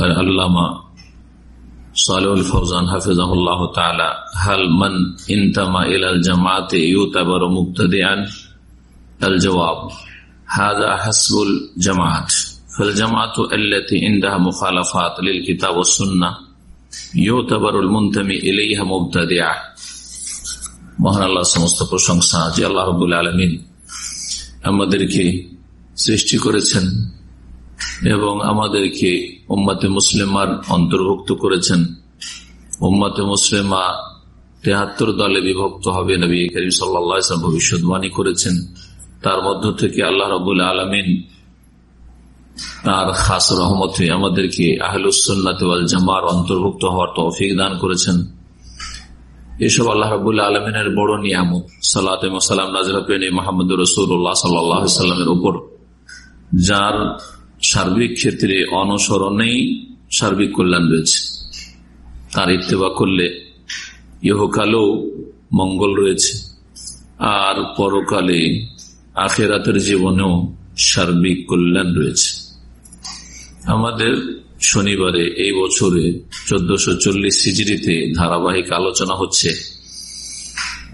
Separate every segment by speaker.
Speaker 1: العلامة صالح الفوزان حفظه الله تعالى هل من انتمى إلى الجماعة يعتبر مبتدئا الجواب هذا حسب الجماعة فالجماعة التي عندها مخالفات للكتاب والسنة يعتبر المنتمي إليها مبتدعا মহান আল্লাহ সমস্ত প্রশংসা যে আল্লাহ রবুল আলমিন আমাদেরকে সৃষ্টি করেছেন এবং আমাদেরকে উম্মাতে মুসলিমার অন্তর্ভুক্ত করেছেন। উম্মাতে মুসলিমা তেহাত্তর দলে বিভক্ত হবে, নবী করিম সাল্লাম ভবিষ্যৎবাণী করেছেন। তার মধ্য থেকে আল্লাহ রবুল আলমিন তার খাস রহমতে আমাদেরকে আহলুসন্নাতেওয়াল জামার অন্তর্ভুক্ত হওয়ার তৌফিক দান করেছেন। এসব আল্লাহ রবুল্লা আলমিনের বড় নিয়ামত। সাল্লাম নাজরাপেন মোহাম্মদ রসুল্লাহ সাল্লাহ সাল্লামের উপর, যার সার্বিক ক্ষেত্রে অনুসরণেই সার্বিক কল্যাণ রয়েছে। তার ইত্তেবা করলে ইহকালেও মঙ্গল রয়েছে। আর পরকালে আখেরাতের জীবনেও সার্বিক কল্যাণ রয়েছে। আমাদের শনিবারে এই বছরে চোদ্দশো চল্লিশ সিজড়িতে ধারাবাহিক আলোচনা হচ্ছে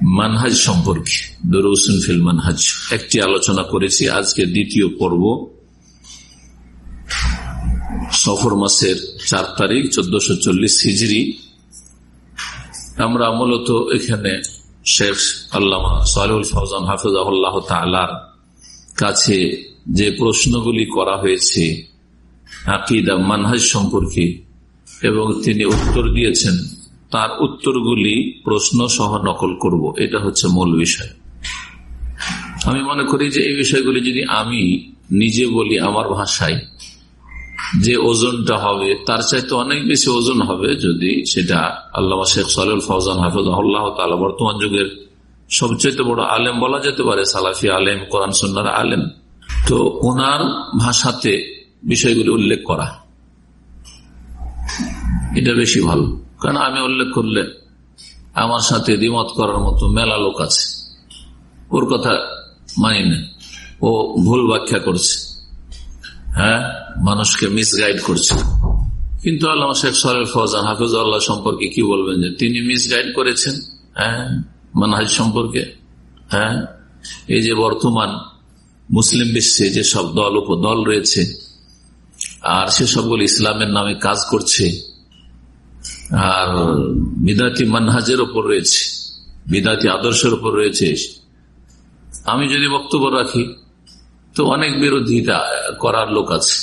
Speaker 1: মানহাজ সম্পর্কে, দরুসুন ফিল মানহাজ। একটি আলোচনা করেছি, আজকে দ্বিতীয় পর্ব। সফর মাসের চার তারিখ, চোদ্দশো চল্লিশ সিজড়ি আমরা মূলত এখানে শেখ আল্লামা সালুল ফৌজান হাফিজাহুল্লাহ তালার কাছে যে প্রশ্নগুলি করা হয়েছে, আকিদা, মানহাজ সম্পর্কে, এবং তিনি উত্তর দিয়েছেন, তার উত্তরগুলি প্রশ্ন সহ নকল করব। এটা হচ্ছে মূল বিষয়। আমি মনে করি যে এই বিষয়গুলি যদি আমি নিজে বলি আমার ভাষায় যে ওজনটা হবে, তার চাইতে অনেক বেশি ওজন হবে যদি সেটা আল্লাহ শেখ সালুল ফৌজান হাফিজ তালা বর্তমান যুগের সবচেয়ে বড় আলেম বলা যেতে পারে, সালাফি আলেম, কোরআন সন্ন্যার আলেম। তো ওনার ভাষাতে বিষয়গুলি উল্লেখ করা। এটা বেশি ভালো। কারণ আমি উল্লেখ করলে আমার সাথে দ্বিমত করার মতো মেলা লোক আছে। ওর কথা মানি না। ও ভুল ব্যাখ্যা করছে। হ্যাঁ? মানুষকে মিসগাইড করছে। কিন্তু আল্লাহ শেখ সরের ফৌজান হাফিজ আল্লাহ সম্পর্কে কি বলবেন যে তিনি মিসগাইড করেছেন? হ্যাঁ? মানহাজ সম্পর্কে? হ্যাঁ? এই যে বর্তমান মুসলিম বিশ্বে যে সব দল, উপদল রয়েছে, আর সে সবগুলো ইসলামের নামে কাজ করছে, আর বিদাতি মানহাজের ওপর রয়েছে, বিদাতি আদর্শের ওপর রয়েছে। আমি যদি বক্তব্য রাখি তো অনেক বিরোধিতা করার লোক আছে।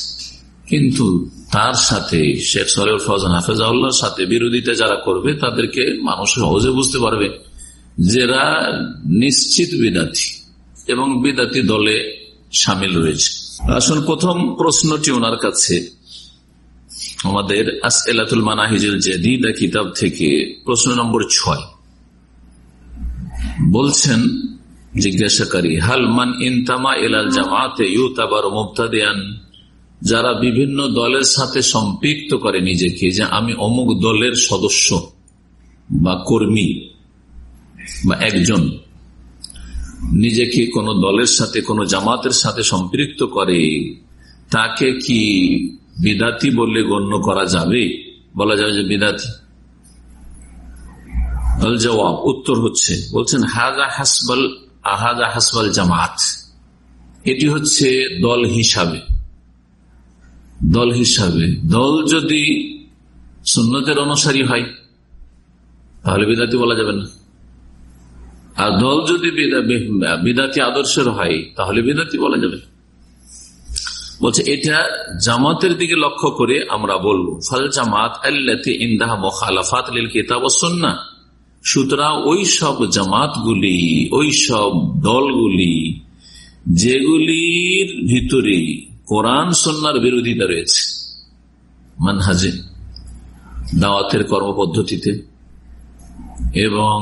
Speaker 1: কিন্তু তার সাথে শেখ সরের ফজান হাফেজাউল্লাহর সাথে বিরোধিতা যারা করবে, তাদেরকে মানুষ সহজে বুঝতে পারবে যারা নিশ্চিত বিদাতি এবং বিদাতি দলে সামিল রয়েছে। আসলে প্রথম প্রশ্নটি ওনার কাছে, আমাদের আসেলাতুল মানাহিজুল জেদিদা কিতাব থেকে প্রশ্ন নম্বর ছয়। বলছেন জিজ্ঞাসাকারী হালমান ইনতামা এলাল জামাতে ইউতাবার মুবতাদিয়ান? যারা বিভিন্ন দলের সাথে সম্পৃক্ত করে নিজেকে, যে আমি অমুক দলের সদস্য বা কর্মী বা একজন, নিজেকে কোনো দলের সাথে, কোনো জামাতের সাথে সম্পৃক্ত করে, তাকে কি বিদাতি বললে গণ্য করা যাবে? বলা যাবে যে বিদাতি। জবাব উত্তর হচ্ছে, বলছেন হাজা হাসবাল আহাজা হাসবাল জামাত। এটি হচ্ছে দল হিসাবে। দল হিসাবে। দল যদি সুন্নতের অনুসারী হয়, তাহলে বিদাতি বলা যাবে না। আর দল যদি বিদাতি আদর্শের হয়, তাহলে বিদাতি বলা যাবে বলছে, এটা জামাতের দিকে লক্ষ্য করে আমরা বলব। ফল জামাত আল্লাহ ইন্দাহা মোখালাফাত কিতাব সন্না সুতরাং ওই সব জামাতগুলি, ওই সব দলগুলি, যেগুলির ভিতরে কোরআন সন্ন্যার বিরোধিতা রয়েছে, মানহাজে, দাওয়াতের কর্মপদ্ধতিতে এবং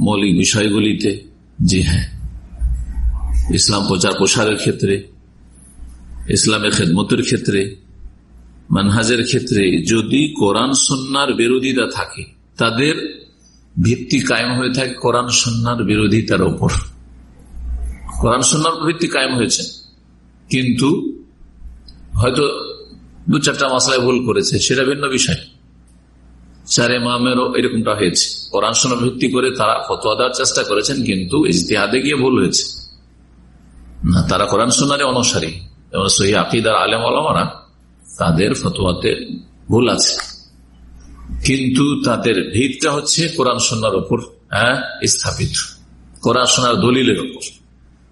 Speaker 1: মৌলিক বিষয়গুলিতে, জি হ্যাঁ ইসলাম প্রচার প্রসারের ক্ষেত্রে, ইসলামের খেদমতের ক্ষেত্রে, মানহাজের ক্ষেত্রে যদি কোরআন সন্ন্যার বিরোধিতা থাকে তাদের ভিত্তি কায়েম হয়ে থাকে কোরআন সন্ন্যার বিরোধিতার ওপর। কোরআন সন্ন্যার ভিত্তি কায়েম হয়েছে। কিন্তু হয়তো দু চারটা মশলায় ভুল করেছে, সেটা ভিন্ন বিষয়। চারে মামেরও এরকমটা হয়েছে। কোরআন সন্ন্যার ভিত্তি করে তারা ফতোয়া দেওয়ার চেষ্টা করেছেন, কিন্তু ইজতেহাদে গিয়ে ভুল হয়েছে। না, তারা কোরআন সন্ন্যারে অনুসারী। যেমন সহি আকিদার আলেম আলমারা তাদের ফতোয়াতে ভুল আছে। কিন্তু তাদের ভিতটা হচ্ছে কোরআন সন্ন্যার ওপর হ্যাঁ স্থাপিত। কোরআন সোনার দলিলের ওপর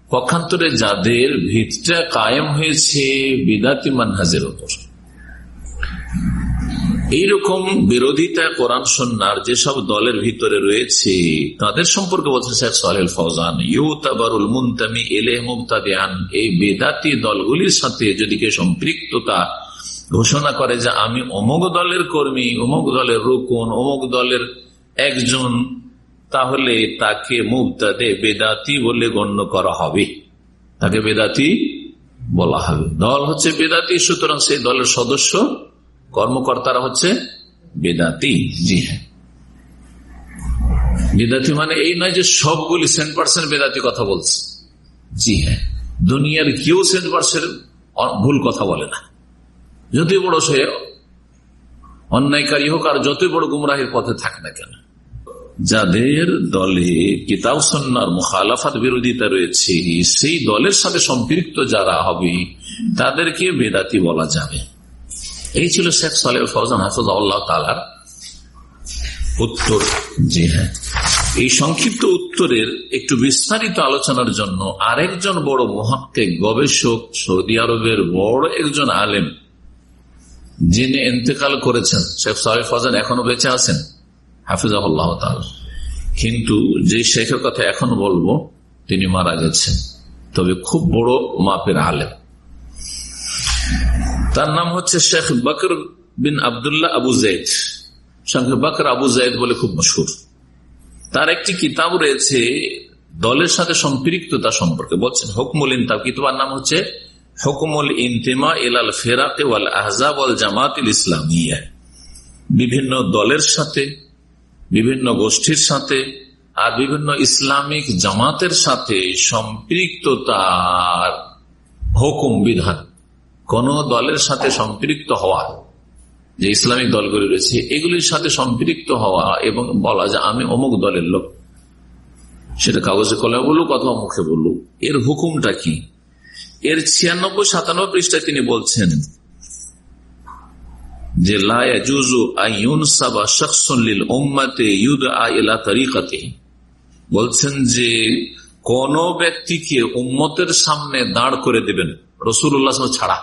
Speaker 1: পক্ষান্তরে যাদের ভিতটা কায়েম হয়েছে বিদাতি মানহাজের ওপর এইরকম বিরোধিতা কোরআন সন্ন্যার যেসব দলের ভিতরে রয়েছে, তাদের সম্পর্কে বলছে এই বেদাতি দলগুলির সাথে যদি কেউ সম্পৃক্ততা ঘোষণা করে যে আমি অমুক দলের কর্মী, অমুক দলের রুকুন, অমুক দলের একজন, তাহলে তাকে মুক্তাদে বেদাতি বলে গণ্য করা হবে। তাকে বেদাতি বলা হবে। দল হচ্ছে বেদাতি, সুতরাং সেই দলের সদস্য, কর্মকর্তারা হচ্ছে বেদাতি। জি হ্যাঁ। বেদাতি মানে এই নয় যে সবগুলি সেন্ট পার্সেন্ট বেদাতি কথা বলছে। জি হ্যাঁ। দুনিয়ার কেউ সেন্ট পার্সেন্ট ভুল কথা বলে না। যতই বড় সে অন্যায়কারী হোক আর যতই বড় গুমরাহের পথে থাক না কেন। যাদের দলে কিতাব সন্ন্যার মুখালাফাত বিরোধিতা রয়েছে, সেই দলের সাথে সম্পৃক্ত যারা হবে, তাদেরকে বেদাতি বলা যাবে। এই ছিল শেখ সালে ফৌজান হাফজ আল্লাহ তালার উত্তর। জি হ্যাঁ। এই সংক্ষিপ্ত উত্তরের একটু বিস্তারিত আলোচনার জন্য আরেকজন বড় মহাক্কে গবেষক সৌদি আরবের বড় একজন আলেম যিনি ইন্তেকাল করেছেন, শেখ সাহেব ফজান এখনও বেঁচে আছেন? হাফিজাহুল্লাহ কিন্তু যে শেখের কথা এখন বলব, তিনি মারা গেছেন। তবে খুব বড় মাপের আলেম। তার নাম হচ্ছে শেখ বকর বিন আবদুল্লাহ আবু জৈদ শেখ বকর আবু জৈদ বলে খুব মশহুর তার একটি কিতাব রয়েছে, দলের সাথে সম্পৃক্ততা সম্পর্কে। বলছেন, হকমুল ইনতাব। কিতাবার নাম হচ্ছে হকুমুল ইন্তেমা এলাল ফেরাতে ওয়াল আহজাব ওয়াল জামাতিল ইসলামিয়া। বিভিন্ন দলের সাথে, বিভিন্ন গোষ্ঠীর সাথে আর বিভিন্ন ইসলামিক জামাতের সাথে সম্পৃক্ততার হুকুম, বিধান কোন দলের সাথে সম্পৃক্ত হওয়া, যে ইসলামিক দলগুলি রয়েছে, এগুলির সাথে সম্পৃক্ত হওয়া এবং বলা যে আমি অমুক দলের লোক, সেটা কাগজে কলে বলুক অথবা মুখে বলুক, এর হুকুমটা কি? এর ছিয়ানব্বই সাতানব্বই পৃষ্ঠায় তিনি বলছেন যে বলছেন যে, কোন ব্যক্তিকে উম্মতের সামনে দাঁড় করে দেবেন রসুল্লাহ ছাড়া।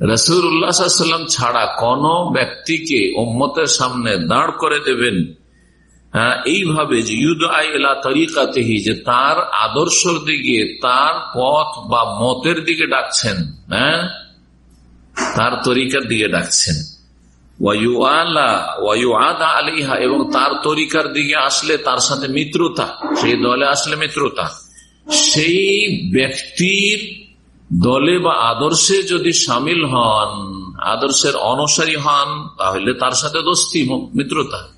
Speaker 1: রসুল্লাহাম ছাড়া কোন ব্যক্তিকে উম্মতের সামনে দাঁড় করে দেবেন এইভাবে যে আইলা তরিকাতেহি, যে তার আদর্শের দিকে, তার পথ বা মতের দিকে ডাকছেন হ্যাঁ? তার তরিকার দিকে ডাকছেন। আলিহা এবং তার তরিকার দিকে আসলে তার সাথে মিত্রতা, সেই দলে আসলে মিত্রতা। সেই ব্যক্তির দলে বা আদর্শে যদি সামিল হন, আদর্শের অনুসারী হন, তাহলে তার সাথে দোস্তি, মিত্রতা।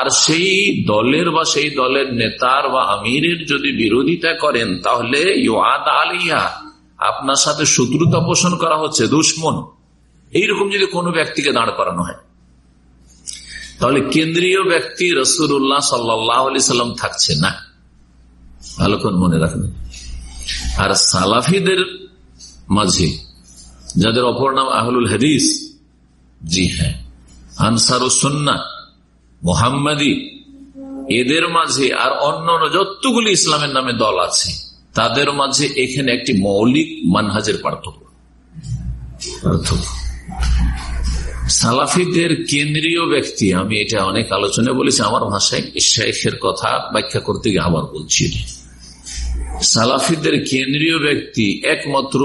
Speaker 1: আর সেই দলের বা সেই দলের নেতার বা আমিরের যদি বিরোধিতা করেন, তাহলে ইউআদ আলিয়া আপনার সাথে শত্রুতা পোষণ করা হচ্ছে, দুশ্মন। এইরকম যদি কোনো ব্যক্তিকে দাঁড় করানো হয়। তাহলে কেন্দ্রীয় ব্যক্তি রসুল্লাহ সাল্লি সাল্লাম থাকছে না। ভালো করে মনে রাখবেন। আর সালাফিদের মাঝে, যাদের অপর নাম আহলুল হাদিস, জি হ্যাঁ আনসারুসন্না মোহাম্মদী, এদের মাঝে আর অন্য যতগুলি ইসলামের নামে দল আছে, তাদের মাঝে এখানে একটি মৌলিক মানহাজের পার্থক্য। সালাফিদের কেন্দ্রীয় ব্যক্তি, আমি এটা অনেক আলোচনা বলেছি, আমার ভাষায় শেখের কথা ব্যাখ্যা করতে গিয়ে আবার বলছি সালাফিদের কেন্দ্রীয় ব্যক্তি একমাত্র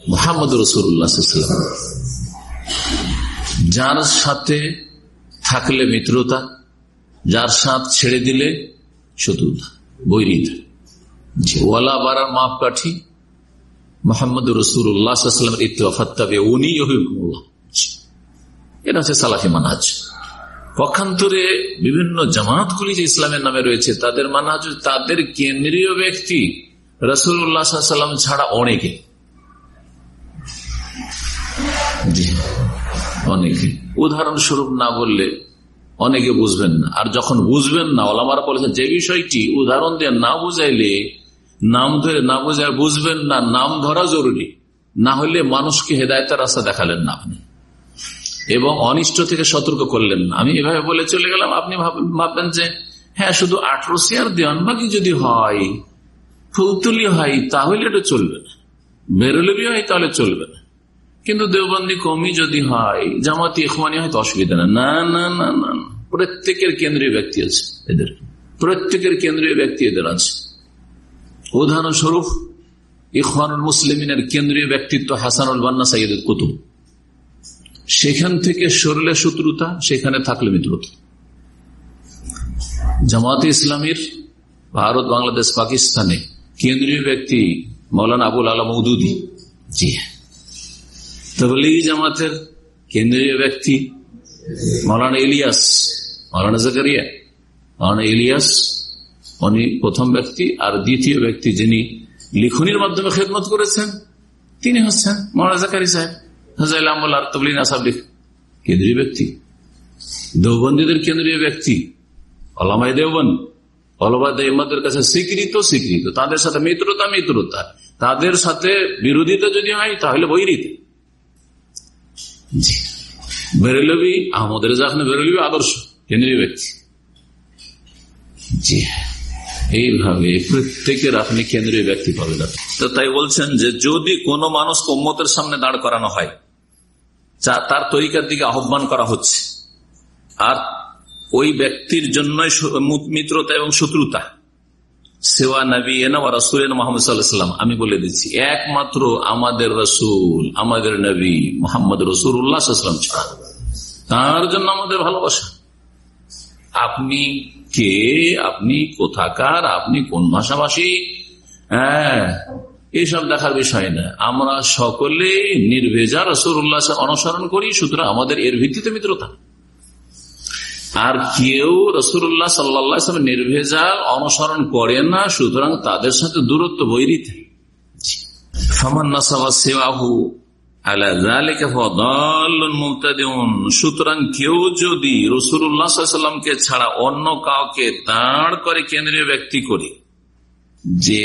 Speaker 1: মোহাম্মদ রসুল্লাহ যার সাথে থাকলে মিত্রতা, যার সাথ ছেড়ে দিলে শত্রুতা, বৈরিতা। ওয়ালা বাড়ার মাপকাঠি, মোহাম্মদ রসুল্লাহামের ইত্তফাত্তাবে উনি এটা হচ্ছে সালাফি মানাজ পক্ষান্তরে বিভিন্ন জামাতগুলি যে ইসলামের নামে রয়েছে, তাদের মানাজ তাদের কেন্দ্রীয় ব্যক্তি রসুল্লাহ ছাড়া অনেকে। অনেকে। উদাহরণস্বরূপ না বললে অনেকে বুঝবেন না। আর যখন বুঝবেন না, ওলামারা বলেছেন, যে বিষয়টি উদাহরণ দিয়ে না বুঝাইলে, নাম ধরে না বুঝায় বুঝবেন না, নাম ধরা জরুরি। না হলে মানুষকে হেদায়তের রাস্তা দেখালেন না আপনি। এবং অনিষ্ট থেকে সতর্ক করলেন না। আমি এভাবে বলে চলে গেলাম, আপনি ভাববেন যে হ্যাঁ শুধু আঠারো শেয়ার দেওয়ান বাকি যদি হয়, ফুলতুলি হয়, তাহলে এটা চলবে না। বেরোলবি হয়, তাহলে চলবে না। কিন্তু দেওবন্দি কমি যদি হয় জামাতি এখমানি হয়তো অসুবিধা না না না না না। প্রত্যেকের কেন্দ্রীয় ব্যক্তি আছে এদের। প্রত্যেকের কেন্দ্রীয় ব্যক্তি এদের আছে। উদাহরণস্বরূপ, ইখওয়ানুল মুসলিমিনের কেন্দ্রীয় ব্যক্তিত্ব হাসানুল বান্না সাইদের কুতুব। সেখান থেকে সরলে শত্রুতা, সেখানে থাকলে মিত্রতা। জামাত ইসলামীর ভারত, বাংলাদেশ, পাকিস্তানে কেন্দ্রীয় ব্যক্তি মৌলানা আবুল আলম উদুদি। জি। তবলিগি জামাতের কেন্দ্রীয় ব্যক্তি মৌলানা ইলিয়াস মৌলানা জাকারিয়া মৌলানা ইলিয়াস, উনি প্রথম ব্যক্তি আর দ্বিতীয় ব্যক্তি যিনি লিখনির মাধ্যমে খেদমত করেছেন, তিনি হচ্ছেন মৌলানা জাকারি সাহেব কেন্দ্রীয় ব্যক্তি। দেওবন্দীদের কেন্দ্রীয় ব্যক্তি অলামাই দেওবন্দ অলবাদের কাছে স্বীকৃত স্বীকৃত। তাদের সাথে মিত্রতা মিত্রতা। তাদের সাথে বিরোধিতা যদি হয়, তাহলে বৈরিত। বেরেলবি আহমদ রেজা খান বেরেলবি আদর্শ, কেন্দ্রীয় ব্যক্তি। জি। এইভাবে প্রত্যেকের আপনি কেন্দ্রীয় ব্যক্তি পাবেন তো তাই বলছেন যে যদি কোনো মানুষ কম্মতের সামনে দাঁড় করানো হয় তার তরিকার দিকে আহ্বান করা হচ্ছে। আর ওই ব্যক্তির জন্যই মিত্রতা এবং শত্রুতা। সেওয়া নবী এনা রসুল মোহাম্মদ সাল্লাহাম আমি বলে দিচ্ছি, একমাত্র আমাদের রসুল, আমাদের নবী মোহাম্মদ রসুল উল্লাহাম ছাড়া। তার জন্য আমাদের ভালোবাসা। আপনি কে? আপনি কোথাকার? আপনি কোন ভাষাভাষী? হ্যাঁ এইসব দেখার বিষয় না। আমরা সকলে নির্ভেজা রসুল রসুল্লাহ অনুসরণ করি, সুতরাং আমাদের এর ভিত্তিতে মিত্রতা। আর কেউ রসুল্লাহ সাল্লা নির্ভেজাল অনুসরণ করে না, সুতরাং তাদের সাথে দূরত্ব বৈরিতে সুতরাং কেউ যদি রসুল্লাহামকে ছাড়া অন্য কাউকে দাঁড় করে কেন্দ্রীয় ব্যক্তি করে, যে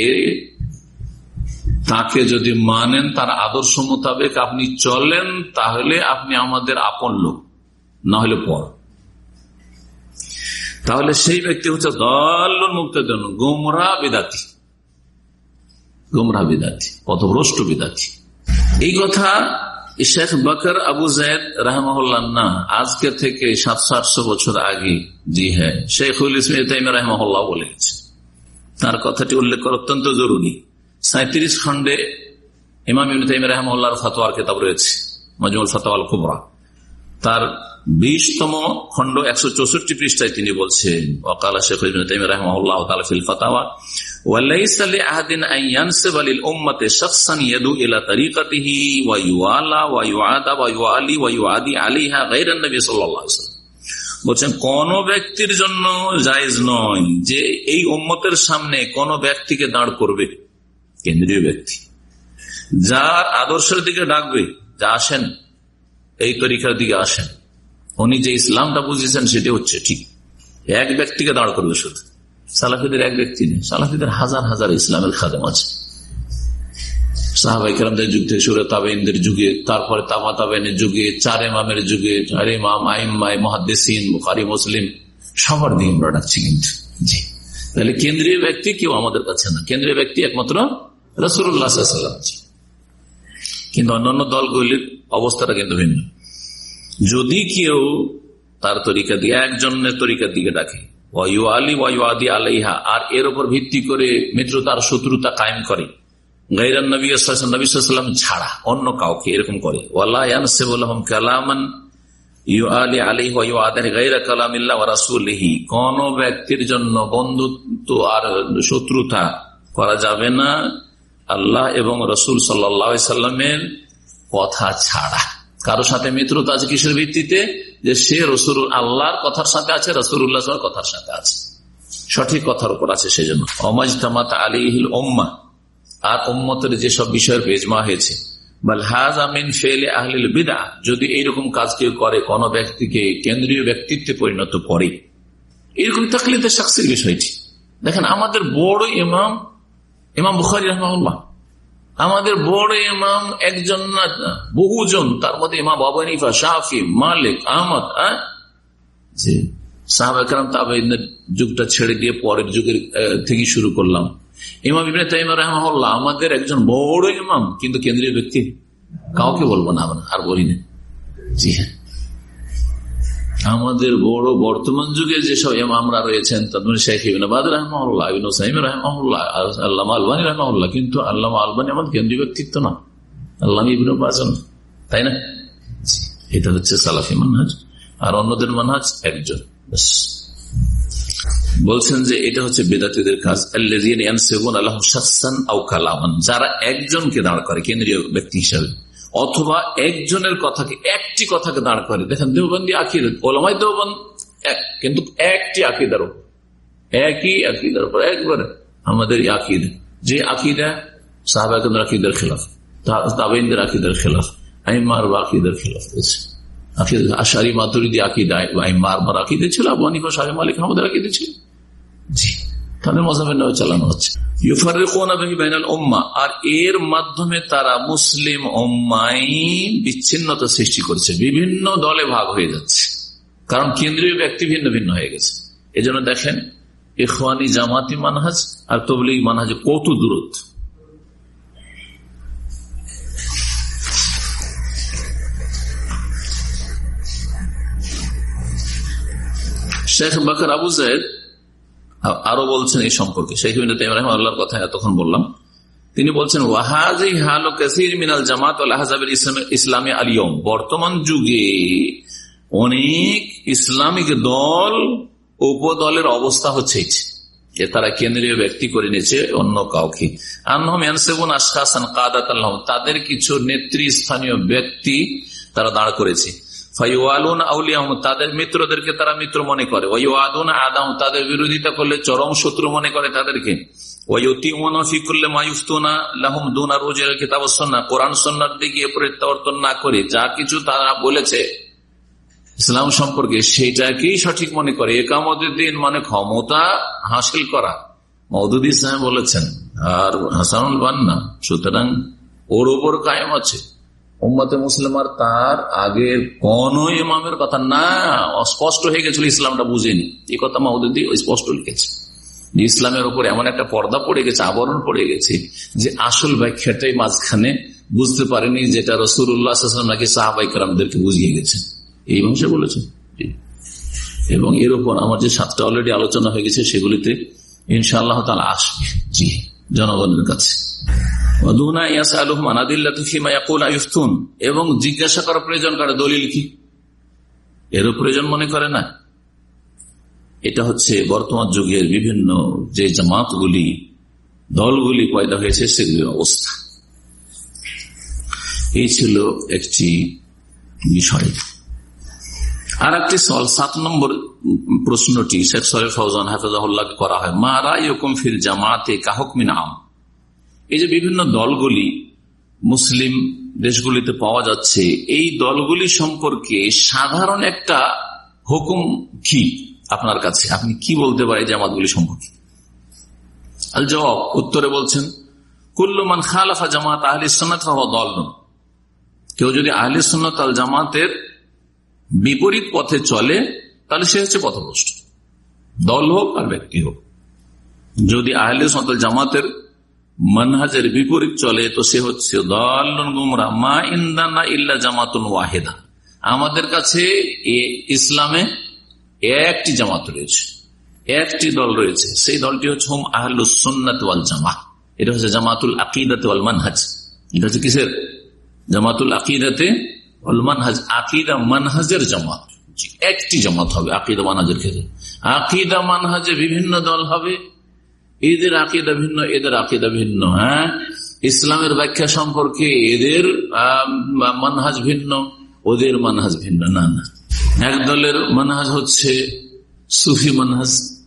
Speaker 1: তাকে যদি মানেন তার আদর্শ মোতাবেক আপনি চলেন, তাহলে আপনি আমাদের আপন লোক, না হলে পর। তাহলে সেই ব্যক্তি হচ্ছে দল মুক্তজন গোমরা বিদাতি। গোমরা বিদাতি, পথভ্রষ্ট বিদাতি। এই কথা শেখ বকর আবু জায়দ রাহমাহুল্লাহ না, আজকে থেকে সাতশো আটশো বছর আগে, জি হ্যাঁ শেখুল ইসলাম রাহমাহুল্লাহ বলে গেছে। তার কথাটি উল্লেখ করা অত্যন্ত জরুরি। সাঁত্রিশ খন্ডে ইমাম ইবনে রহমার ফতোয়ার কেতাব রয়েছে, মজমুল ফতোয়াল কুবরা তার বিশতম খন্ড একশো চৌষট্টি পৃষ্ঠায় তিনি বলছেন ওকালা শেখ রহমাল্লাহ ফিল ফতাওয়া وليس لأحد أن ينسب للأمة شخصا يدعو إلى طريقته ويوالى ويعادى ويوالي ويعادي عليها غير النبي صلى الله عليه وسلم বলছেন কোন ব্যক্তির জন্য জায়েজ নয় যে এই উম্মতের সামনে কোন ব্যক্তিকে দাঁড় করবে কেন্দ্রীয় ব্যক্তি যার আদর্শের দিকে ডাকবে যা আসেন এই তরিকার দিকে আসেন উনি যে ইসলামটা বুঝেছেন সেটি হচ্ছে ঠিক। এক ব্যক্তিকে দাঁড় করবে শুধু। সালাফিদের এক ব্যক্তি নেই। সালাফিদের হাজার হাজার ইসলামের খাদেম আছে। সাহাবাইকার যুগ থেকে শুরু তাবেইনদের যুগে, তারপরে তামা তাবেনের যুগে, চার এমামের যুগে, চার ইমাম আইমাই মহাদ্দেসিন, বুখারি, মুসলিম, সবার দিকে আমরা ডাকছি কিন্তু। জি। তাহলে কেন্দ্রীয় ব্যক্তি কেউ আমাদের কাছে না। কেন্দ্রীয় ব্যক্তি একমাত্র রসুল্লাহ কিন্তু অন্যান্য দলগুলির অবস্থাটা কিন্তু ভিন্ন। যদি কেউ তার তরিকা দিয়ে, একজনের তরিকার দিকে ডাকে ওয়ু আলী ওয়ু আদি আলাইহা, আর এর উপর ভিত্তি করে মিত্রতার শত্রুতা কায়েম করে নবী ছাড়া অন্য কাউকে এরকম করে। কালামান কোন ব্যক্তির জন্য বন্ধুত্ব আর শত্রুতা করা যাবে না। আল্লাহ এবং রসুল সাল্লামের কথা ছাড়া। কারও সাথে মিত্রতা আছে কিসের ভিত্তিতে? যে সে রসুল আল্লাহর কথার সাথে আছে রসুল্লাহ কথার সাথে আছে। সঠিক কথার উপর আছে সেজন্য। অমাজতামাত আলী ওম্মা আর ওম্মতের যেসব বিষয়ের বেজমা হয়েছে। যদি এইরকম কাজ কেউ করে, কোন ব্যক্তিকে কেন্দ্রীয় ব্যক্তিত্বে পরিণত করে। এরকম থাকলে তো শাস্তির বিষয়টি। দেখেন, আমাদের বড় ইমাম ইমাম বুখারি রহমাউল্লাহ আমাদের বড় ইমাম একজন না, বহুজন, তার মধ্যে ইমাম বাবানিফা শাহি মালিক, আহমদ যে সাহাবাহাম তাবেদের যুগটা ছেড়ে দিয়ে পরের যুগের থেকে শুরু করলাম। ইমাম ইবিন তাইম রহমাল্লাহ আমাদের একজন বড় ইমাম, কিন্তু কেন্দ্রীয় ব্যক্তি, কাউকে বলব না আমরা, আর বলি না। জি হ্যাঁ। আমাদের বড় বর্তমান যুগে যেসব ইমামরা রয়েছেন তাদের শেখ ইবিন আল্লাহ আলবানী রহমাল্লাহ কিন্তু আল্লাহ আলবানী আমাদের কেন্দ্রীয় ব্যক্তিত্ব না। আল্লাহ ইবিন তাই না? এটা হচ্ছে সালাফি মানহাজ, আর অন্যদের মানহাজ একজন বলছেন যে এটা হচ্ছে বেদাতিদের কাজ। আল্লাহ যারা একজনকে দাঁড় করে, কেন্দ্রীয় ব্যক্তি হিসাবে। অথবা একজনের কথাকে, একটি কথাকে দাঁড় করে দেখেন, দেওবন্দি আকিদ, ওলামাই দেওবন্দ এক, কিন্তু একটি আকিদার উপর একই আকিদার উপর একবারে আমাদের আকিদ। যে আকিদা সাহাবাকেন্দ্র আকিদের খেলাফ তাবেন্দ্রের আকিদের খেলাফ, আইমার বা আকিদের খেলাফ হয়েছে আশারি মাতুরিদি আকিদা মারবার আকিদে ছিল, আবু হানিফা সাহেব মালিক আমাদের আকিদে ছিল। জি, তাদের মজাবের নামে চালানো হচ্ছে। আর এর মাধ্যমে তারা মুসলিম বিচ্ছিন্নতা সৃষ্টি করছে। বিভিন্ন দলে ভাগ হয়ে যাচ্ছে। কারণ কেন্দ্রীয় ব্যক্তি ভিন্ন ভিন্ন হয়ে গেছে। এজন্য দেখেন, ইখওয়ানি জামাতি মানহাজ আর তবলিগ মানহাজ কত দূরত্ব। শেখ বাকর আবু জায়দ আরও বলছেন এই সম্পর্কে। শেখ আল্লাহর কথা এতক্ষণ বললাম। তিনি বলছেন ওয়াহাজি হালো কাসির মিনাল জামাত ইসলামী আলিয়ম বর্তমান যুগে অনেক ইসলামিক দল, উপদলের অবস্থা হচ্ছে যে তারা কেন্দ্রীয় ব্যক্তি করে নিয়েছে, অন্য কাউকে। তাদের কিছু নেতৃস্থানীয় ব্যক্তি তারা দাঁড় করেছে। তাদের মিত্রদেরকে তারা মিত্র মনে করে। আদাম, তাদের বিরোধিতা করলে চরম শত্রু মনে করে তাদেরকে। না করে, যা কিছু তারা বলেছে ইসলাম সম্পর্কে, সেটাকেই সঠিক মনে করে। একামতের দিন মানে ক্ষমতা হাসিল করা। মৌদুদি সাহেব বলেছেন, আর হাসানুল বান্না, সুতরাং ওর ওপর কায়েম আছে। উম্মতে মুসলিমার তার আগের কোন ইমামের কথা না, অস্পষ্ট হয়ে গেছিল, ইসলামটা বুঝেনি। এই কথা মাহুদি স্পষ্ট লিখেছে। ইসলামের উপর এমন একটা পর্দা পড়ে গেছে, আবরণ পড়ে গেছে, যে আসল ব্যাখ্যাটাই মাঝখানে বুঝতে পারেনি, যেটা রসুল্লাহ নাকি সাহাবাইকারদেরকে বুঝিয়ে গেছে এই ভাষা বলেছে এবং এর উপর আমার যে সাতটা অলরেডি আলোচনা হয়ে গেছে, সেগুলিতে ইনশাআল্লাহ তালা আসবে। জি। জনগণের কাছে। এবং জিজ্ঞাসা করার প্রয়োজন করে দলিল কি? এরও প্রয়োজন মনে করে না। এটা হচ্ছে বর্তমান যুগের বিভিন্ন যে জামাতগুলি, দলগুলি পয়দা হয়েছে সেগুলির অবস্থা। এই ছিল একটি বিষয়। আর একটি সল সাত নম্বর প্রশ্নটি শেখ সরে ফৌজান হাফেজাহুল্লাহ করা হয়, মা রায় ফির জামাতে কাহকমিন আম? এই যে বিভিন্ন দলগুলি মুসলিম দেশগুলিতে পাওয়া যাচ্ছে, এই দলগুলি সম্পর্কে সাধারণ একটা হুকুম কি আপনার কাছে? আপনি কি বলতে পারেন জামাতগুলি সম্পর্কে? আল জবাব, উত্তরে বলছেন কুল্লুমান খালাফা জামাত আহলি সন্ন্যত দল কেউ যদি আহলি সন্ন্যত আল জামাতের বিপরীত পথে চলে, তাহলে সে হচ্ছে পথভ্রষ্ট। দল হোক আর ব্যক্তি হোক। যদি আহলে সন্তাল জামাতের মানহাজের বিপরীত চলে, তো সে হচ্ছে গুমরা, মা ইন্দানা ইল্লা জামাতুন ওয়াহেদা। আমাদের কাছে ইসলামে একটি জামাত রয়েছে, একটি দল রয়েছে। সেই দলটি হচ্ছে হোম আহলুসন্নাত জামা এটা হচ্ছে জামাতুল আকিদাতে ওয়াল মানহাজ। এটা হচ্ছে কিসের? জামাতুল আকিদাতে ওয়াল মানহাজ, আকিদা মানহাজের জামাত। একটি জামাত হবে আকিদা মানহাজের ক্ষেত্রে। আকিদা মানহাজে বিভিন্ন দল হবে। এদের আকিদা ভিন্ন, এদের আকিদা ভিন্ন হ্যাঁ? ইসলামের ব্যাখ্যা সম্পর্কে এদের মানহাজ ভিন্ন, ওদের মানহাজ ভিন্ন, না না। এক দলের মানহাজ হচ্ছে সুফি মানহাজ।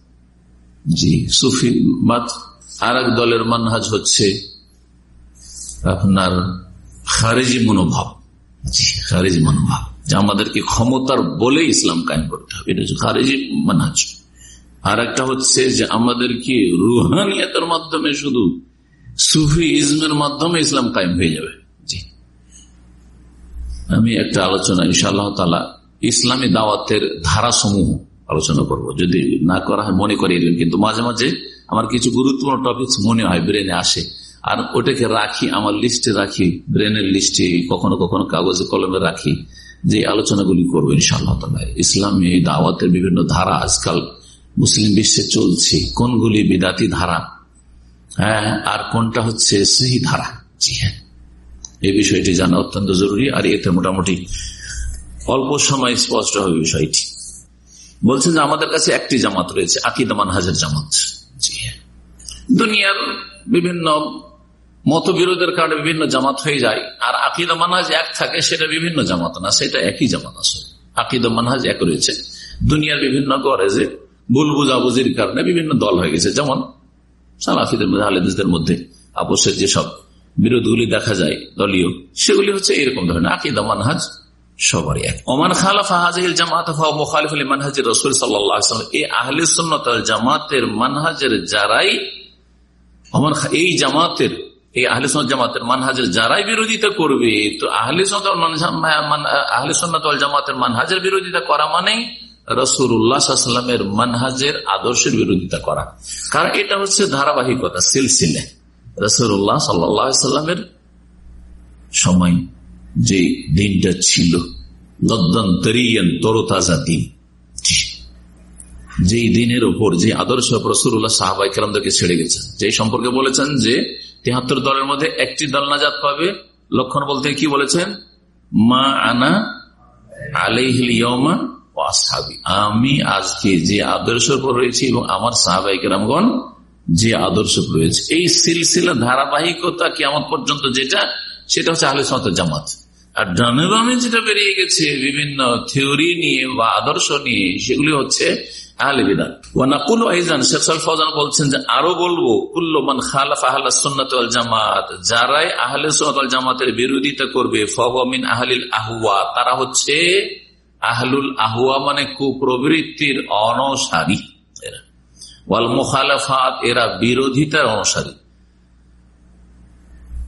Speaker 1: জি, সুফি মাত আর এক দলের মানহাজ হচ্ছে আপনার খারেজি মনোভাব। জি। খারেজি মনোভাব যে আমাদেরকে ক্ষমতার বলে ইসলাম কায়েম করতে হবে। এটা হচ্ছে খারেজি মানহাজ। আর একটা হচ্ছে যে আমাদেরকে রুহানিয়তের মাধ্যমে শুধু সুফি ইজমের মাধ্যমে ইসলাম কায়েম হয়ে যাবে। আমি একটা আলোচনা, ইনশাআল্লাহ তালা ইসলামী দাওয়াতের ধারা সমূহ আলোচনা করব। যদি না করা হয়, মনে দেবেন। কিন্তু মাঝে মাঝে আমার কিছু গুরুত্বপূর্ণ টপিক মনে হয় ব্রেনে আসে। আর ওটাকে রাখি, আমার লিস্টে রাখি, ব্রেনের লিস্টে, কখনো কখনো কাগজে, কলমে রাখি, যে আলোচনাগুলি করব ইনশাআল্লাহ তালা ইসলামী দাওয়াতের বিভিন্ন ধারা আজকাল মুসলিম বিশ্বে চলছে। কোনগুলি বিদাতি ধারা? হ্যাঁ আর কোনটা হচ্ছে সেই ধারা? জি হ্যাঁ। এই বিষয়টি জানা অত্যন্ত জরুরি আর এতে মোটামুটি অল্প সময় স্পষ্ট হবে বিষয়টি। বলছেন যে আমাদের কাছে একটি জামাত রয়েছে আকিদামান হাজার জামাত। জি হ্যাঁ। দুনিয়ার বিভিন্ন মতবিরোধের কারণে বিভিন্ন জামাত হয়ে যায়। আর আকিদা মানহাজ এক থাকে, সেটা বিভিন্ন জামাত না, সেটা একই জামাত আসলে আকিদা মানহাজ এক রয়েছে। দুনিয়ার বিভিন্ন যে ভুল বুঝাবুঝির কারণে বিভিন্ন দল হয়ে গেছে। যেমন সালাফিদের মধ্যে আলেদের মধ্যে আপসের যেসব বিরোধগুলি দেখা যায় দলীয়, সেগুলি হচ্ছে এরকম ধরনের। আকিদা মানহাজ সবারই এক। ওমান খালাফা হাজিল জামাত মুখালিফ মানহাজের রসুল সাল্লাম এই আহলে সুন্নত জামাতের মানহাজের যারাই আমার এই জামাতের এই আহলে জামাতের মানহাজের যারাই বিরোধিতা করবে, তো আহলে আহলে জামাতের মানহাজের বিরোধিতা করা মানেই রসুল্লাহামের মানহাজের আদর্শের বিরোধিতা করা। কারণ এটা হচ্ছে ধারাবাহিকতা, সিলসিলে। রসুল্লাহ সাল্লামের সময় যে দিনটা ছিল তরতাজা দিন। যেই দিনের ওপর যে আদর্শ রসুল্লাহ সাহাবাই কেরামদেরকে ছেড়ে গেছেন যে সম্পর্কে বলেছেন যে তেহাত্তর দলের মধ্যে একটি দল নাজাত পাবে। লক্ষণ বলতে কি বলেছেন? মা আনা আলাইহিল ইয়মা আমি আজকে যে আদর্শ রয়েছি এবং আমার সাহাবাহিক রামগণ যে আদর্শ রয়েছে। এই সিলসিলা ধারাবাহিকতা কেমন পর্যন্ত যেটা, সেটা হচ্ছে আহলে সন্তের জামাত। আর ডানে যেটা বেরিয়ে গেছে, বিভিন্ন থিওরি নিয়ে বা আদর্শ নিয়ে, সেগুলি হচ্ছে আহলে বিদাত। ওয়ানাকুল আইজান, শেখ বলছেন যে আরও বলব জামাত, যারাই আহলে জামাতের বিরোধিতা করবে আহলিল আহুয়া তারা হচ্ছে আহলুল আহুয়া মানে কুপ্রবৃত্তির অনসারী এরা। ওয়াল মুখালাফাত, এরা বিরোধিতার অনুসারী।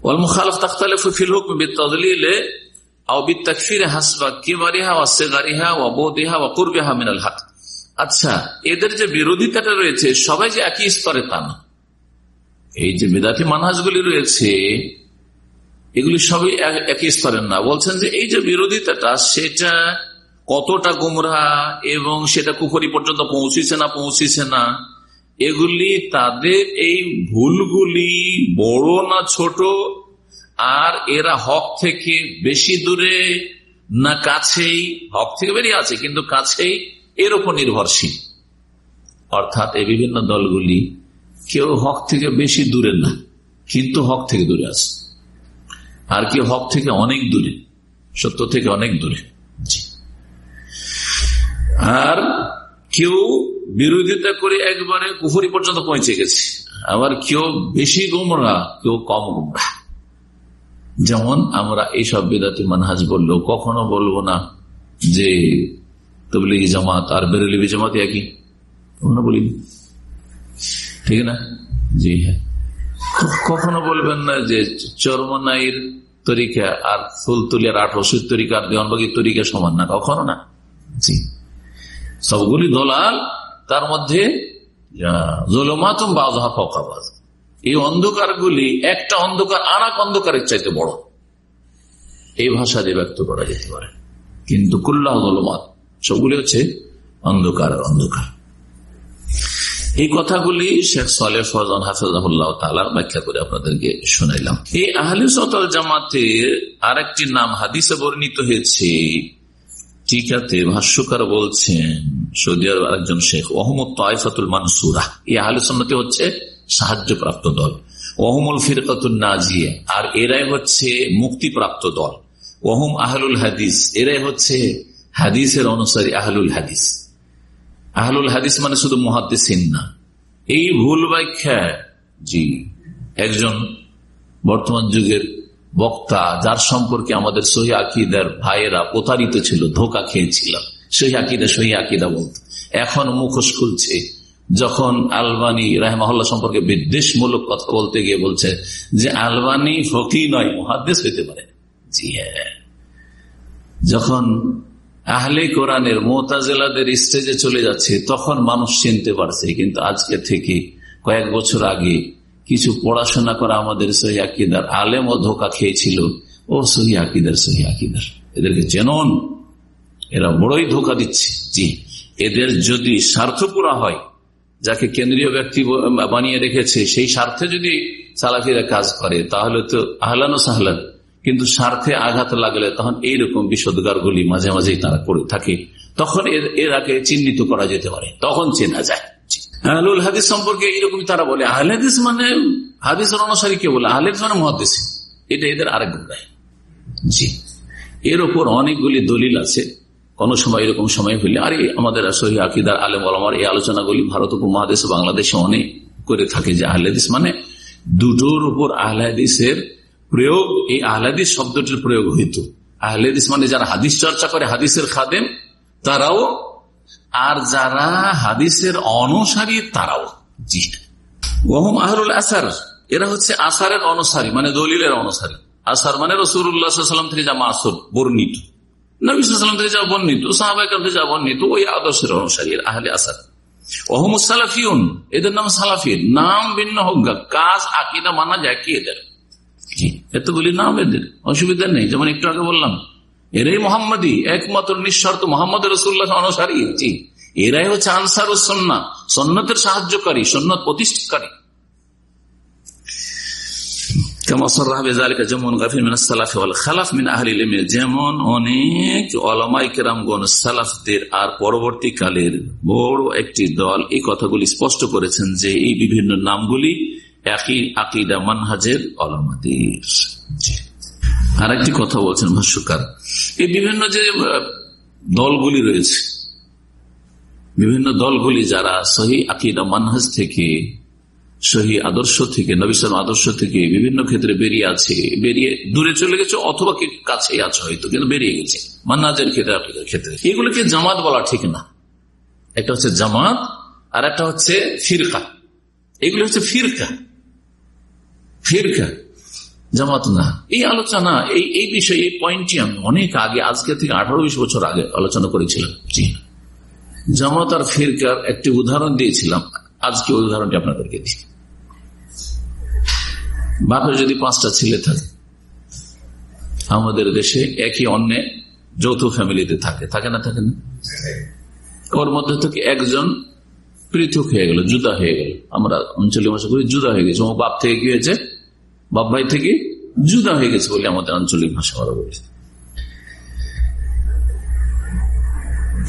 Speaker 1: ওয়াল মুখালাফ তাখতালিফু ফিল হুকম বিতাদলিলে, আও বিতাকফির হাসবা কিবারিহা ওয়া সিগারিহা ওয়া বুদিহা ওয়া কুরবিহা মিনাল হক আচ্ছা এদের যে বিরোধিতাটা রয়েছে, সবাই যে একই স্তরে তা না। এই যে বেদাতি মানহাজগুলি রয়েছে, এগুলি সবই একই স্তরের না। বলছেন যে এই যে বিরোধিতাটা, সেটা কতটা গুমরা এবং সেটা কুফরি পর্যন্ত পৌঁছিছে না পৌঁছিছে না, এগুলি তাদের এই ভুলগুলি বড় না ছোট, আর এরা হক থেকে বেশি দূরে না কাছেই, হক থেকে বেরিয়ে আছে, কিন্তু কাছেই এর উপর নির্ভরশীল। অর্থাৎ এই বিভিন্ন দলগুলি কেউ হক থেকে বেশি দূরে না, কিন্তু হক থেকে দূরে আছে। আর কেউ হক থেকে অনেক দূরে, সত্য থেকে অনেক দূরে। আর কেউ বিরোধিতা করে একবারে কুফুরি পর্যন্ত পৌঁছে গেছে, আবার কেউ বেশি গোমরা, কেউ কম গোমরা। যেমন আমরা এইসব বেদাতি মানহাজ বললেও কখনো বলব না যে তবলিগি জামাত, আর বেরলিবি জামাত একই? কখনো বলিনি। ঠিক না? জি হ্যাঁ। কখনো বলবেন না যে চরমনাইয়ের তরিকা আর ফুলতুলিয়ার আঠারোশির তরিকা আর দেওয়ানবাগির তরিকা সমান না? কখনো না। জি। সবগুলি দলাল, তার মধ্যে জলমাতম বাজহা ফকাবাজ এই অন্ধকারগুলি একটা অন্ধকার আর এক অন্ধকারের চাইতে বড়। এই ভাষা দিয়ে ব্যক্ত করা যেতে পারে। কিন্তু কুল্লাহ জলমাত। সবগুলি হচ্ছে অন্ধকার অন্ধকার। এই কথাগুলি শেখ ফজান হাফিজাহুল্লাহ ব্যাখ্যা করে আপনাদেরকে শোনাইলাম। এই আহলে সতল জামাতের আরেকটি নাম হাদিসে বর্ণিত হয়েছে টিকাতে ভাষ্যকার বলছেন, সৌদি আরব আরেকজন শেখ ওহমদ তাইফাতুল মানসুরা। এই হচ্ছে সাহায্যপ্রাপ্ত দল। ওহমুল ফিরকাতুল আর এরাই হচ্ছে মুক্তিপ্রাপ্ত দল। ওহম আহলুল হাদিস। এরাই হচ্ছে হাদিসের অনুসারী আহলুল হাদিস। আহলুল হাদিস মানে শুধু মহাদিসিন না। এই ভুল ব্যাখ্যা, জি, একজন বর্তমান যুগের বক্তা, যার সম্পর্কে আমাদের সহি আকিদার ভাইয়েরা প্রতারিত ছিল, ধোকা খেয়েছিল সহি আকিদা সহি আকিদা বলত। এখন মুখোশ খুলছে। যখন আলবানি রাহমাহল্লা সম্পর্কে বিদ্বেষমূলক কথা বলতে গিয়ে বলছে যে, আলবানি ফকি নয় মহাদেশ হইতে পারে। জি হ্যাঁ। যখন আহলে কোরআনের মোতাজেলাদের স্টেজে চলে যাচ্ছে, তখন মানুষ চিনতে পারছে। কিন্তু আজকে থেকে কয়েক বছর আগে কিছু পড়াশোনা করা আমাদের সহি আকিদার আলেম ও ধোকা খেয়েছিল, ও সহি আকিদার সহি আকিদার। এদেরকে চেনন এরা বড়ই ধোকা দিচ্ছে। জি, এদের যদি স্বার্থ পুরা হয়, যাকে কেন্দ্রীয় ব্যক্তি বানিয়ে রেখেছে, সেই স্বার্থে যদি সালাফিরা কাজ করে, তাহলে তো আহলান সাহলান। কিন্তু স্বার্থে আঘাত লাগলে তখন এইরকম বিষদগারগুলি মাঝে মাঝেই তারা করে থাকে। তখন এর আগে চিহ্নিত করা যেতে পারে। তখন চেনা যায়। আহলুল হাদিস সম্পর্কে এরকম তারা বলে। আহলে হাদিস মানে হাদিসের অনুসারী কে বলে? আহলে মানে মহাদিস এটা এদের আরেক গুণায় জি। এর ওপর অনেকগুলি দলিল আছে। কোন সময় এরকম সময় হইলে, আর আমাদের সহি আকিদার আলেম আলমার এই আলোচনাগুলি ভারত উপমহাদেশ বাংলাদেশে অনেক করে থাকে যে আহলাদিস মানে দুটোর উপর আহলাদিসের প্রয়োগ, এই আহলাদিস শব্দটির প্রয়োগ হইত। আহলাদিস মানে যারা হাদিস চর্চা করে, হাদিসের খাদেম, তারাও, আর যারা হাদিসের অনুসারী, তারাও। জি। ওহম আহরুল আসার, এরা হচ্ছে আসারের অনুসারী মানে দলিলের অনুসারী। আসার মানে রসুল্লাহাম থেকে যা মাসুর বর্ণিত। নবীলাম থেকে যা বর্ণিত যা বর্ণিত, ওই আদর্শের অনুসারী আহলে আসার। ওহম সালাফিউন, এদের নাম সালাফিন, নাম ভিন্ন হোক কাজ, আকিদা মানা যায় কি এদের? এতগুলি নাম এদের, অসুবিধা নেই। যেমন একটু আগে বললাম, এরাই মোহাম্মদী, একমাত্র নিঃস্বার্থ মোহাম্মদ রসুল্লাহ অনুসারী এরাই হচ্ছে আনসার ও সন্না সন্ন্যতের সাহায্যকারী সন্ন্যত প্রতিষ্ঠাকারী। যেমন অনেক আর পরবর্তীকালের বড় একটি দল এই কথাগুলি স্পষ্ট করেছেন যে এই বিভিন্ন নামগুলি আকিদা, মানহাজের অলমাদের আর একটি কথা বলছেন ভাষ্যকার। এই বিভিন্ন যে দলগুলি রয়েছে, বিভিন্ন দলগুলি যারা সহি আকিদা, মানহাজ থেকে, সহি আদর্শ থেকে নবিসাম আদর্শ থেকে বিভিন্ন ক্ষেত্রে বেরিয়ে আছে, বেরিয়ে দূরে চলে গেছে অথবা কাছেই আছে হয়তো, কিন্তু বেরিয়ে গেছে। মান্নাজের ক্ষেত্রে, আকিদার ক্ষেত্রে। এগুলোকে জামাত বলা ঠিক না। একটা হচ্ছে জামাত আর একটা হচ্ছে ফিরকা। এগুলো হচ্ছে ফিরকা। ফিরকা জামাত না এই আলোচনা, এই এই বিষয়ে, এই পয়েন্টটি আমি অনেক আগে, আজকে থেকে আঠারো বিশ বছর আগে আলোচনা করেছিলাম। জামাত আর ফিরকার একটি উদাহরণ দিয়েছিলাম। আজকে উদাহরণটি আপনাদেরকে দিই। বাপের যদি পাঁচটা ছেলে থাকে, আমাদের দেশে একই অন্য যৌথ ফ্যামিলিতে থাকে। থাকে না থাকে না? ওর মধ্যে থেকে একজন পৃথক হয়ে গেল, জুদা হয়ে গেল। আমরা অঞ্চলে ভাষা করি জুদা হয়ে গেছে। ও বাপ থেকে কি হয়েছে বাপ ভাই থেকে জুদা হয়ে গেছে বলে আমাদের আঞ্চলিক ভাষা ওরা বলেছে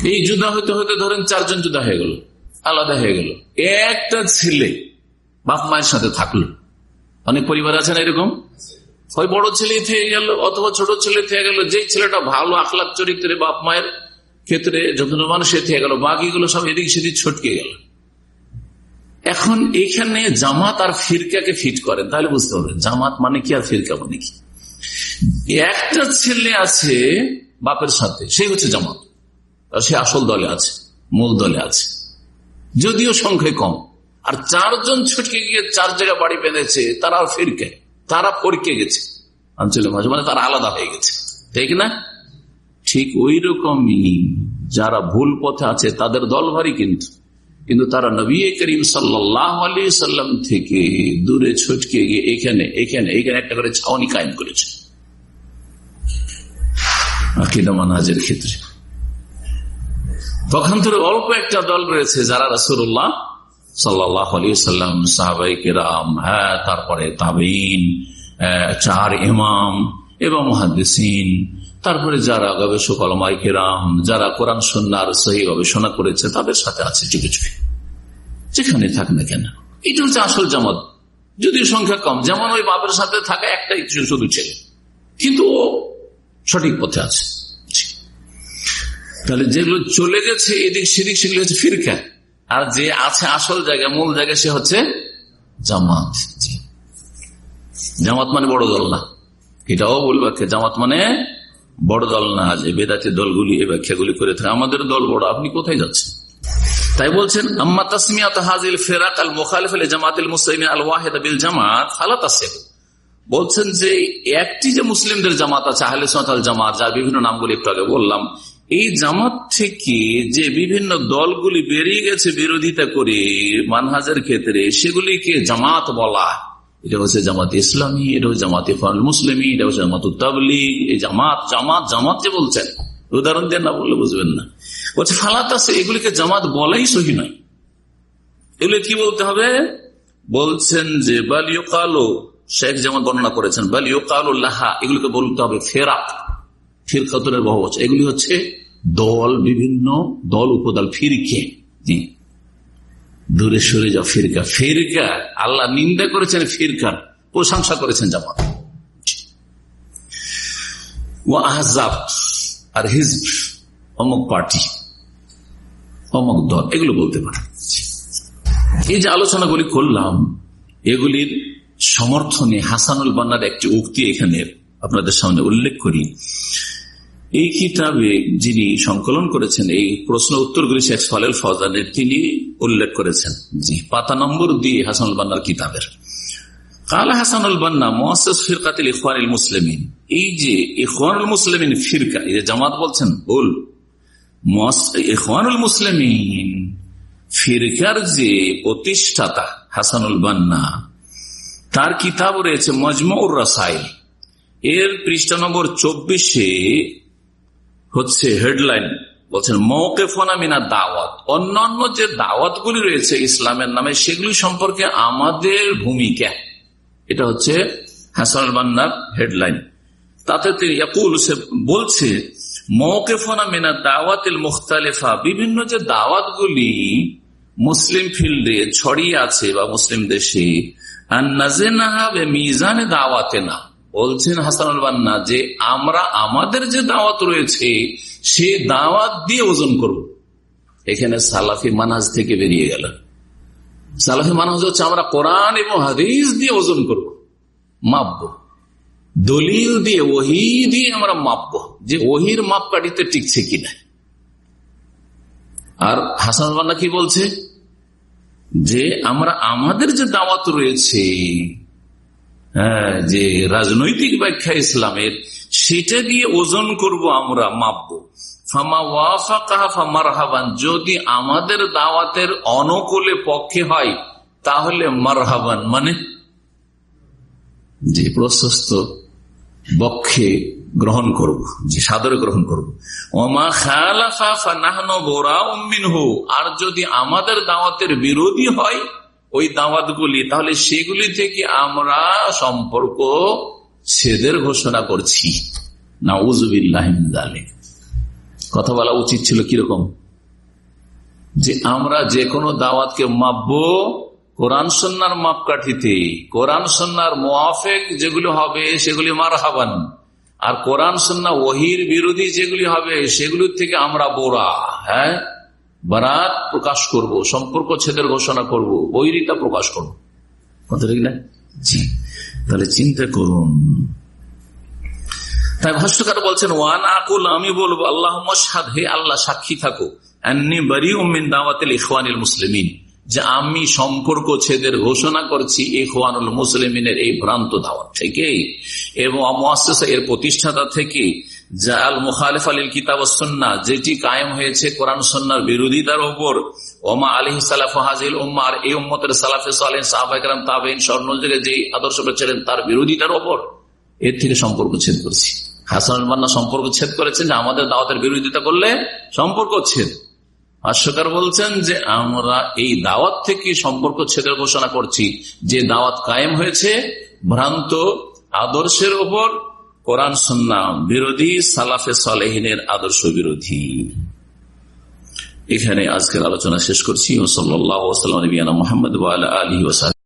Speaker 1: এই জুদা হইতে হইতে ধরেন চারজন জুদা হয়ে গেল, আলাদা হয়ে গেল। একটা ছেলে বাপ মায়ের সাথে থাকল। অনেক পরিবার আছে না এরকম? হয় বড় ছেলে থেকে গেল অথবা ছোট ছেলে থেকে গেল যে ছেলেটা ভালো আখলাখ চরিত্রে বাপ মায়ের ক্ষেত্রে যত্নবান সে থেকে গেল, বাকিগুলো সব এদিক সেদিক ছটকে গেল। এখন এখানে জামাত আর ফিরকাকে ফিট করেন, তাহলে বুঝতে পারবেন। জামাত মানে কি আর ফিরকা মানে কি? একটা ছেলে আছে, বাপের সাথে সেই হচ্ছে জামাত। সে আসল দলে আছে, মূল দলে আছে। যদিও সংখ্যায় কম। আর চারজন ছুটকে গিয়ে চার জায়গা বাড়ি বেঁধেছে, তারা আর ফিরকে। তারা পরকে গেছে, আঞ্চলিক ভাষা মানে তারা আলাদা হয়ে গেছে। ঠিক না? ঠিক ওই রকমই যারা ভুল পথে আছে, তাদের দল ভারী কিন্তু। কিন্তু তারা নবী করিম সাল্লাম থেকে দূরে ছুটকে গিয়ে এখানে এখানে এখানে একটা করে ছাউনি কায়েম করেছে। মানহাজের ক্ষেত্রে। তখন অল্প একটা দল রয়েছে যারা রাসুল্লাহ সাল্লাহ সাল্লাম সাহাবাই কেরাম হ্যাঁ তারপরে তাবিন চার ইমাম এবং মহাদিসিন তারপরে যারা গবেষক আলমাই কেরাম, যারা কোরআন সন্ন্যার সহি গবেষণা করেছে, তাদের সাথে আছে চুপে চুপে যেখানে থাক না কেন। এটা হচ্ছে আসল জামাত। যদিও সংখ্যা কম, যেমন ওই বাপের সাথে থাকা একটাই শুধু ছেলে। কিন্তু ও সঠিক পথে আছে। তাহলে যেগুলো চলে গেছে, এদিক সেদিক সেগুলো হচ্ছে ফিরকা। আর যে আছে আসল জায়গা, মূল জায়গা, সে হচ্ছে জামাত। জামাত মানে বড় দল না। এটাও বলবে জামাত মানে বড় দল না যে বেদাতি দলগুলি, এই ব্যাখ্যাগুলি করে থাকে। আমাদের দল বড়, আপনি কোথায় যাচ্ছেন? তাই বলছেন, আম্মা তাসমিয়াত হাজিল ফেরাক আল মুখালিফ জামাতিল মুসলিম আল ওয়াহেদ বিল জামাত হালাত আছে বলছেন যে একটি যে মুসলিমদের জামাত আছে, আহলে সাঁতাল জামাত যার বিভিন্ন নামগুলি একটু আগে বললাম, এই জামাত থেকে যে বিভিন্ন দলগুলি বেরিয়ে গেছে বিরোধিতা করে, মানহাজের ক্ষেত্রে, সেগুলিকে জামাত বলা এটা হচ্ছে জামাত ইসলামী, এটা হচ্ছে জামাত ইফান মুসলিমী, এটা হচ্ছে জামাত উত্তাবলি এই জামাত জামাত জামাত যে বলছেন, উদাহরণ দেন না বললে বুঝবেন না। বলছে, ফালাত আছে, এগুলিকে জামাত বলাই সহি নয়। এগুলো কি বলতে হবে? বলছেন যে বালিও কালো শেখ যেমন বর্ণনা করেছেন বালিও কালো লাহা, এগুলিকে বলতে হবে ফেরাক ফিরকাতনের বহু এগুলি হচ্ছে দল, বিভিন্ন দল উপদল, ফিরকে। দূরে সরে যাও, ফিরকা। ফিরকা, আল্লাহ নিন্দা করেছেন ফিরকার। প্রশংসা করেছেন জামাত। ও আহজাব আর হিজ অমুক পার্টি, অমুক দল, এগুলো বলতে পারে। এই যে আলোচনাগুলি করলাম, এগুলির সমর্থনে হাসানুল বান্নার একটি উক্তি এখানে আপনাদের সামনে উল্লেখ করি। এই কিতাবে যিনি সংকলন করেছেন, এই প্রশ্ন উত্তরগুলি শেখ ফলেল ফজানের তিনি উল্লেখ করেছেন জি পাতা নম্বর দিয়ে হাসানুল বান্নার কিতাবের। কালা হাসানুল বান্না মোয়াস ফিরকাতিল ইফানুল মুসলিমিন। এই যে ইফানুল মুসলিমিন ফিরকা, এই যে জামাত বলছেন বল ইফানুল মুসলিমিন ফিরকার যে প্রতিষ্ঠাতা হাসানুল বান্না, তার কিতাব রয়েছে মজমুর রাসাইল। এর পৃষ্ঠা নম্বর চব্বিশে হচ্ছে হেডলাইন বলছেন মৌকেফোনা মিনা দাওয়াত। অন্যান্য যে দাওয়াতগুলি রয়েছে ইসলামের নামে, সেগুলি সম্পর্কে আমাদের ভূমিকা এটা হচ্ছে হাসান বান্নার হেডলাইন। তাতে তিনি সে বলছে মৌকেফোনা মিনা দাওয়াতিল মুখতালেফা, বিভিন্ন যে দাওয়াতগুলি মুসলিম ফিল্ডে ছড়িয়ে আছে বা মুসলিম দেশে আর নাজে মিজানে দাওয়াতে না বলছেন হাসানুল বান্না যে আমরা আমাদের যে দাওয়াত রয়েছে, সে দাওয়াত দিয়ে ওজন করব। এখানে সালাফি মানাজ থেকে বেরিয়ে গেল। সালাফি মানাজ হচ্ছে আমরা কোরআন এবং হাদিস দিয়ে ওজন করব, মাপব। দলিল দিয়ে, ওহি দিয়ে আমরা মাপব যে ওহির মাপকাঠিতে টিকছে কিনা। আর হাসান বান্না কি বলছে? যে আমরা আমাদের যে দাওয়াত রয়েছে যে রাজনৈতিক ব্যাখ্যা ইসলামের, সেটা দিয়ে ওজন করব আমরা, মাপব। যদি আমাদের দাওয়াতের অনুকূলে পক্ষে হয়, তাহলে মারহাবান মানে? যে প্রশস্ত বক্ষে গ্রহণ করব, যে সাদরে গ্রহণ করব। ওমা খালাফা আর যদি আমাদের দাওয়াতের বিরোধী হয় ওই দাওয়াতগুলি, তাহলে সেগুলি থেকে আমরা সম্পর্ক ছেদের ঘোষণা করছি। না উজুবিল্লাহ কথা বলা উচিত ছিল কীরকম? যে আমরা যে কোনো দাওয়াতকে মাপবো কোরআন সন্ন্যার মাপকাঠিতে। কোরআন সন্ন্যার মোয়াফেক যেগুলি হবে সেগুলি মার হাবান আর কোরআন সন্না ওহির বিরোধী যেগুলি হবে সেগুলির থেকে আমরা বোরা হ্যাঁ? বারাত প্রকাশ করব, সম্পর্ক ছেদের ঘোষণা করব, বৈরিতা প্রকাশ করব। তাহলে চিন্তা করুন। তাই ভাষ্যকার বলছেন, ওয়ান আকুল, আমি বলব আল্লাহ আল্লাহ, সাক্ষী থাকো। মুসলিমিন। যে আমি সম্পর্ক ছেদের ঘোষণা করছি ইখওয়ানুল মুসলিমিনের এই ভ্রান্ত দাওয়াত থেকে এবং এর প্রতিষ্ঠাতা থেকে আল মুখালিফ আলীল কিতাব সন্না যেটি কায়েম হয়েছে কোরআন সন্ন্যার বিরোধিতার ওপর ওমা আলী সালাফ হাজিল উম্মার এই উম্মতের সালাফে সালেন সাহাবাহাম তাবেন স্বর্ণযুগে যে আদর্শ ছিলেন, তার বিরোধিতার ওপর এর থেকে সম্পর্ক ছেদ করছি। হাসান মান্না সম্পর্ক ছেদ করেছেন যে আমাদের দাওয়াতের বিরোধিতা করলে সম্পর্ক ছেদ। ভাষ্যকার বলছেন যে আমরা এই দাওয়াত থেকে সম্পর্ক ছেদের ঘোষণা করছি। যে দাওয়াত কায়েম হয়েছে ভ্রান্ত আদর্শের ওপর কোরআন, সন্না, বিরোধী সালাফে সালেহিনের আদর্শ বিরোধী। এখানে আজকের আলোচনা শেষ করছি। ও সাল্লাহ মোহাম্মদ আলী ওসাহ